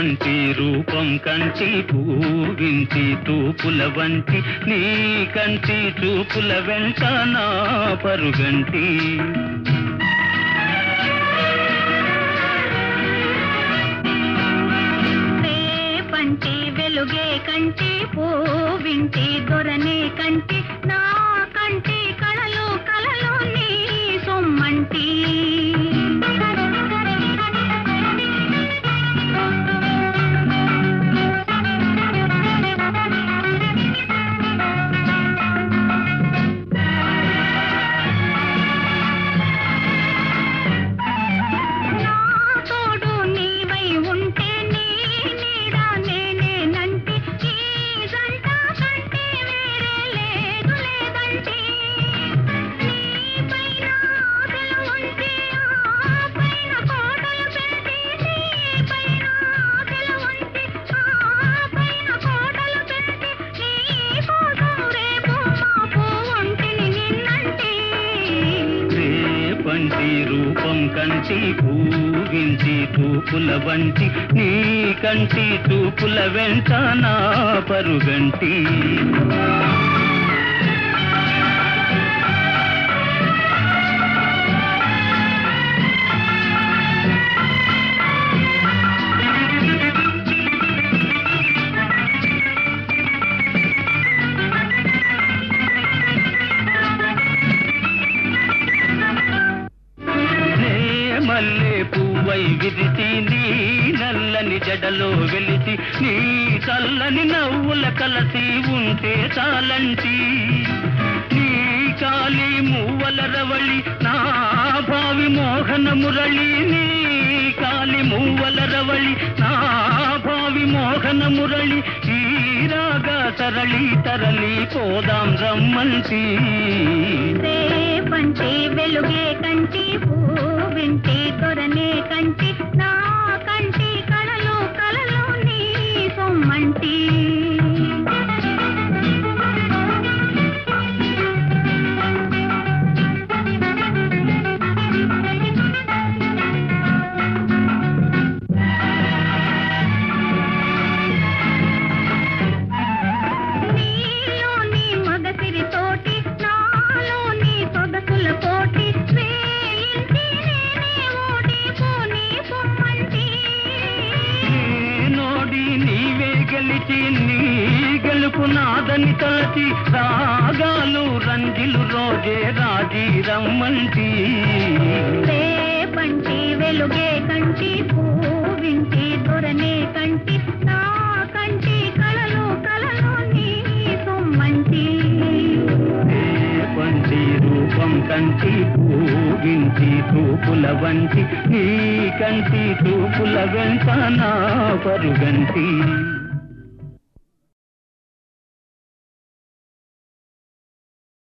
వంటి రూపం కంచి పూవించి తూపుల వంటి నీ కంచి చూపుల వెంట నా పరుగంటి. వెలుగే కంటి పూవింటి దొరనే కంటి నా రేపంటి రూపం కంచి పూవించి తూపుల వంటి నీ కంటి తూపుల వెంట నా పరుగంటి. పువ్వై విరిచి నీ నల్లని జడలో వెలిసి నీ చల్లని నవ్వుల కలసి ఉంటే చాలంటి నీ కాలి మూవల రవళి నా భావి మోహన మురళి నీ కాలి మూవల రవళి నా భావి మోహన మురళి ఈ రాగా తరళి తరలి పోదాం రమ్మంటి పంచే వెలుగే కంటి పూవింటి దొరనే కంచి నా గెలిచి నీ గెలుపు నాదని తలచి రాగాలు రంజిలు రోజే రాజీ రమ్మంటి. రేపంటి వెలుగే కంటి పూవింటి దొరనే కంటి నా కంటి కళలు కళలు నీ సొమ్మంటి. పంచి రూపం కంటి పూగించి తూపుల వంటి నీ కంటి తూపుల వెంట నా పరుగంటి.